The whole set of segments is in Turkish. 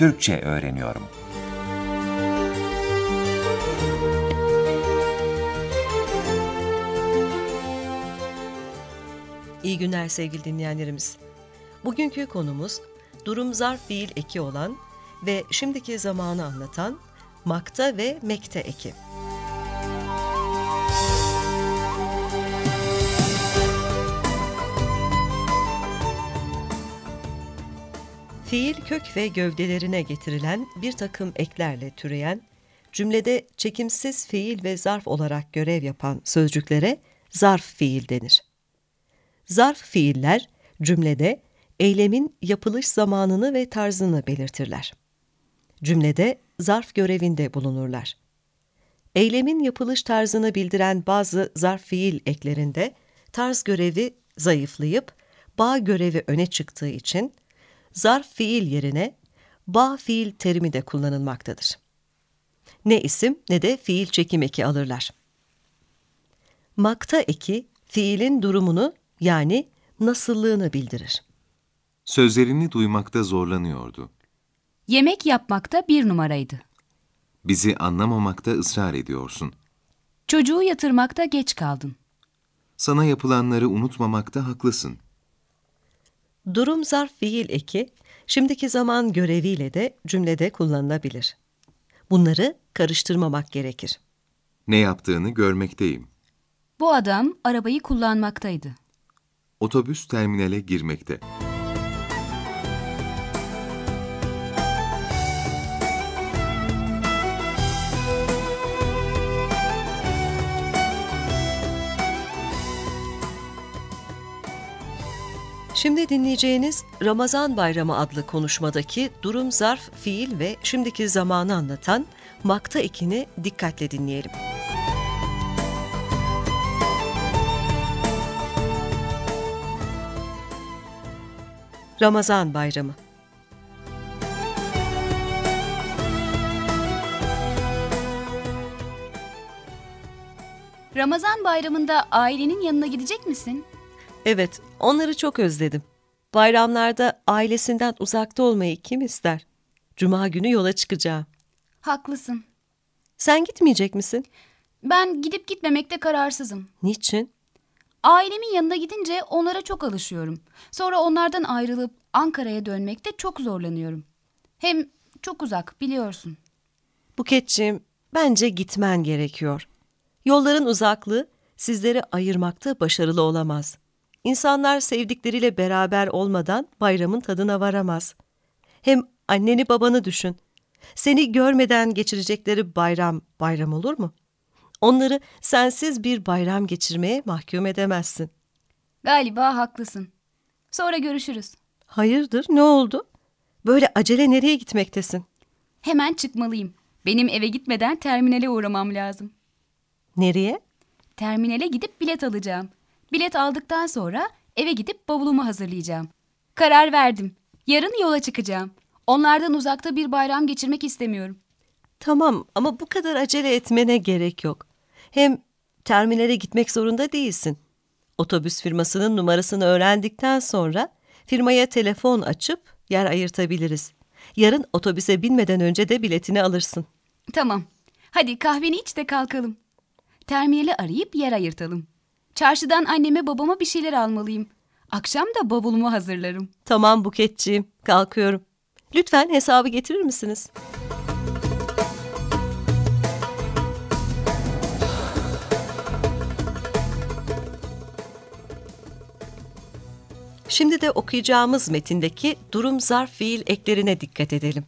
Türkçe öğreniyorum. İyi günler sevgili dinleyenlerimiz. Bugünkü konumuz durum zarf fiil eki olan ve şimdiki zamanı anlatan makta ve mekte eki. Fiil kök ve gövdelerine getirilen bir takım eklerle türeyen, cümlede çekimsiz fiil ve zarf olarak görev yapan sözcüklere zarf fiil denir. Zarf fiiller cümlede eylemin yapılış zamanını ve tarzını belirtirler. Cümlede zarf görevinde bulunurlar. Eylemin yapılış tarzını bildiren bazı zarf fiil eklerinde tarz görevi zayıflayıp bağ görevi öne çıktığı için zarf fiil yerine bağ fiil terimi de kullanılmaktadır. Ne isim ne de fiil çekim eki alırlar. Makta eki fiilin durumunu yani nasıllığını bildirir. Sözlerini duymakta zorlanıyordu. Yemek yapmakta bir numaraydı. Bizi anlamamakta ısrar ediyorsun. Çocuğu yatırmakta geç kaldın. Sana yapılanları unutmamakta haklısın. Durum zarf fiil eki şimdiki zaman göreviyle de cümlede kullanılabilir. Bunları karıştırmamak gerekir. Ne yaptığını görmekteyim. Bu adam arabayı kullanmaktaydı. Otobüs terminale girmekte. Şimdi dinleyeceğiniz Ramazan Bayramı adlı konuşmadaki durum zarf fiil ve şimdiki zamanı anlatan makta ekini dikkatle dinleyelim. Ramazan Bayramı Ramazan bayramında ailenin yanına gidecek misin? Evet, onları çok özledim. Bayramlarda ailesinden uzakta olmayı kim ister? Cuma günü yola çıkacağım. Haklısın. Sen gitmeyecek misin? Ben gidip gitmemekte kararsızım. Niçin? Ailemin yanına gidince onlara çok alışıyorum. Sonra onlardan ayrılıp Ankara'ya dönmekte çok zorlanıyorum. Hem çok uzak biliyorsun. Buketçiğim, bence gitmen gerekiyor. Yolların uzaklığı sizleri ayırmakta başarılı olamaz. İnsanlar sevdikleriyle beraber olmadan bayramın tadına varamaz. Hem anneni babanı düşün. Seni görmeden geçirecekleri bayram bayram olur mu? Onları sensiz bir bayram geçirmeye mahkum edemezsin. Galiba haklısın. Sonra görüşürüz. Hayırdır, ne oldu? Böyle acele nereye gitmektesin? Hemen çıkmalıyım. Benim eve gitmeden terminale uğramam lazım. Nereye? Terminale gidip bilet alacağım. Bilet aldıktan sonra eve gidip bavulumu hazırlayacağım. Karar verdim. Yarın yola çıkacağım. Onlardan uzakta bir bayram geçirmek istemiyorum. Tamam ama bu kadar acele etmene gerek yok. Hem terminale gitmek zorunda değilsin. Otobüs firmasının numarasını öğrendikten sonra firmaya telefon açıp yer ayırtabiliriz. Yarın otobüse binmeden önce de biletini alırsın. Tamam. Hadi kahveni iç de kalkalım. Terminali arayıp yer ayırtalım. Çarşıdan anneme babama bir şeyler almalıyım. Akşam da bavulumu hazırlarım. Tamam Buketciğim, kalkıyorum. Lütfen hesabı getirir misiniz? Şimdi de okuyacağımız metindeki durum zarf fiil eklerine dikkat edelim.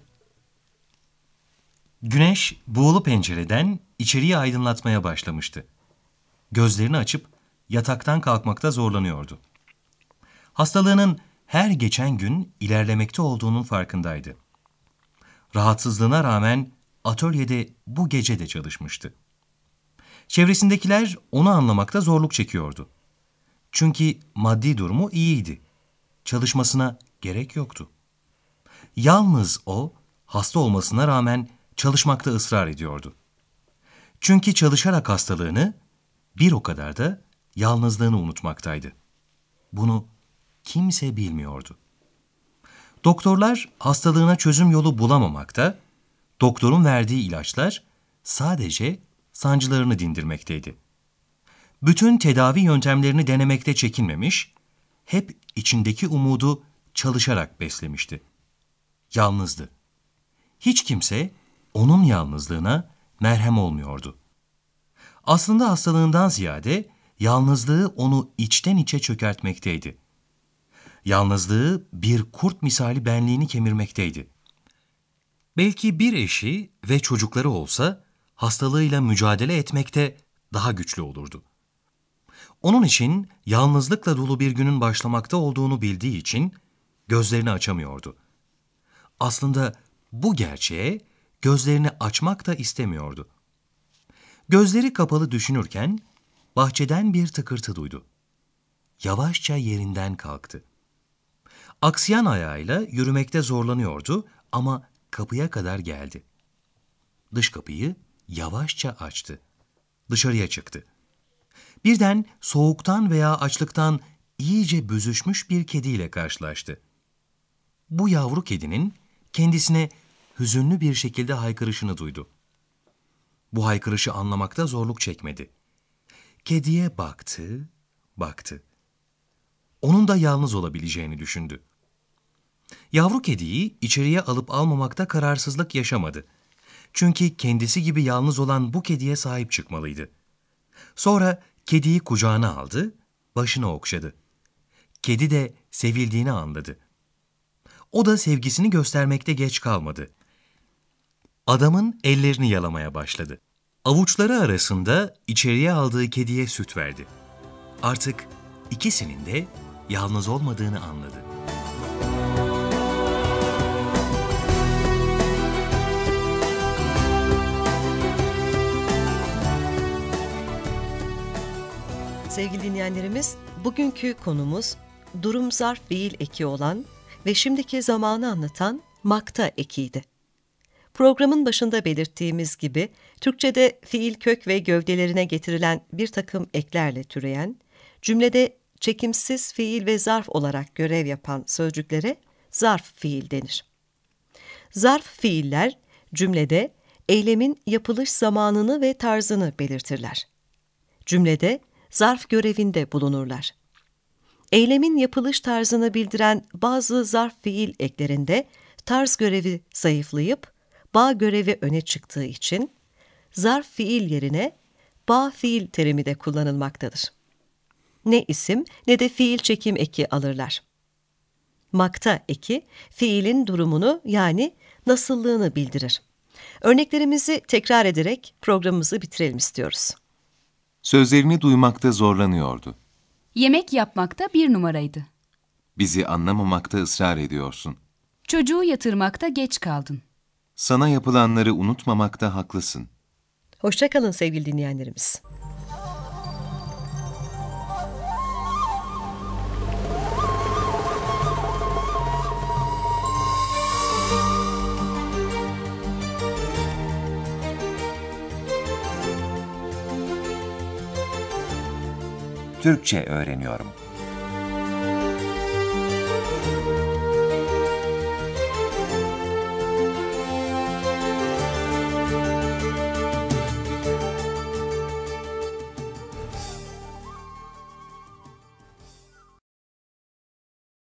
Güneş buğulu pencereden içeriği aydınlatmaya başlamıştı. Gözlerini açıp yataktan kalkmakta zorlanıyordu. Hastalığının her geçen gün ilerlemekte olduğunun farkındaydı. Rahatsızlığına rağmen atölyede bu gece de çalışmıştı. Çevresindekiler onu anlamakta zorluk çekiyordu. Çünkü maddi durumu iyiydi. Çalışmasına gerek yoktu. Yalnız o, hasta olmasına rağmen çalışmakta ısrar ediyordu. Çünkü çalışarak hastalığını, bir o kadar da yalnızlığını unutmaktaydı. Bunu kimse bilmiyordu. Doktorlar hastalığına çözüm yolu bulamamakta, doktorun verdiği ilaçlar sadece sancılarını dindirmekteydi. Bütün tedavi yöntemlerini denemekte çekinmemiş, hep içindeki umudu çalışarak beslemişti. Yalnızdı. Hiç kimse onun yalnızlığına merhem olmuyordu. Aslında hastalığından ziyade yalnızlığı onu içten içe çökertmekteydi. Yalnızlığı bir kurt misali benliğini kemirmekteydi. Belki bir eşi ve çocukları olsa hastalığıyla mücadele etmekte daha güçlü olurdu. Onun için yalnızlıkla dolu bir günün başlamakta olduğunu bildiği için gözlerini açamıyordu. Aslında bu gerçeğe gözlerini açmak da istemiyordu. Gözleri kapalı düşünürken bahçeden bir tıkırtı duydu. Yavaşça yerinden kalktı. Aksayan ayağıyla yürümekte zorlanıyordu ama kapıya kadar geldi. Dış kapıyı yavaşça açtı. Dışarıya çıktı. Birden soğuktan veya açlıktan iyice büzüşmüş bir kediyle karşılaştı. Bu yavru kedinin kendisine hüzünlü bir şekilde haykırışını duydu. Bu haykırışı anlamakta zorluk çekmedi. Kediye baktı, baktı. Onun da yalnız olabileceğini düşündü. Yavru kediyi içeriye alıp almamakta kararsızlık yaşamadı. Çünkü kendisi gibi yalnız olan bu kediye sahip çıkmalıydı. Sonra kediyi kucağına aldı, başını okşadı. Kedi de sevildiğini anladı. O da sevgisini göstermekte geç kalmadı. Adamın ellerini yalamaya başladı. Avuçları arasında içeriye aldığı kediye süt verdi. Artık ikisinin de yalnız olmadığını anladı. Sevgili dinleyenlerimiz, bugünkü konumuz durum zarf fiil eki olan ve şimdiki zamanı anlatan makta ekiydi. Programın başında belirttiğimiz gibi Türkçe'de fiil kök ve gövdelerine getirilen bir takım eklerle türeyen, cümlede çekimsiz fiil ve zarf olarak görev yapan sözcüklere zarf fiil denir. Zarf fiiller cümlede eylemin yapılış zamanını ve tarzını belirtirler. Cümlede zarf görevinde bulunurlar. Eylemin yapılış tarzını bildiren bazı zarf fiil eklerinde tarz görevi zayıflayıp bağ görevi öne çıktığı için zarf fiil yerine bağ fiil terimi de kullanılmaktadır. Ne isim ne de fiil çekim eki alırlar. Makta eki fiilin durumunu yani nasıllığını bildirir. Örneklerimizi tekrar ederek programımızı bitirelim istiyoruz. Sözlerini duymakta zorlanıyordu. Yemek yapmakta bir numaraydı. Bizi anlamamakta ısrar ediyorsun. Çocuğu yatırmakta geç kaldın. Sana yapılanları unutmamakta haklısın. Hoşçakalın sevgili dinleyenlerimiz. Türkçe öğreniyorum.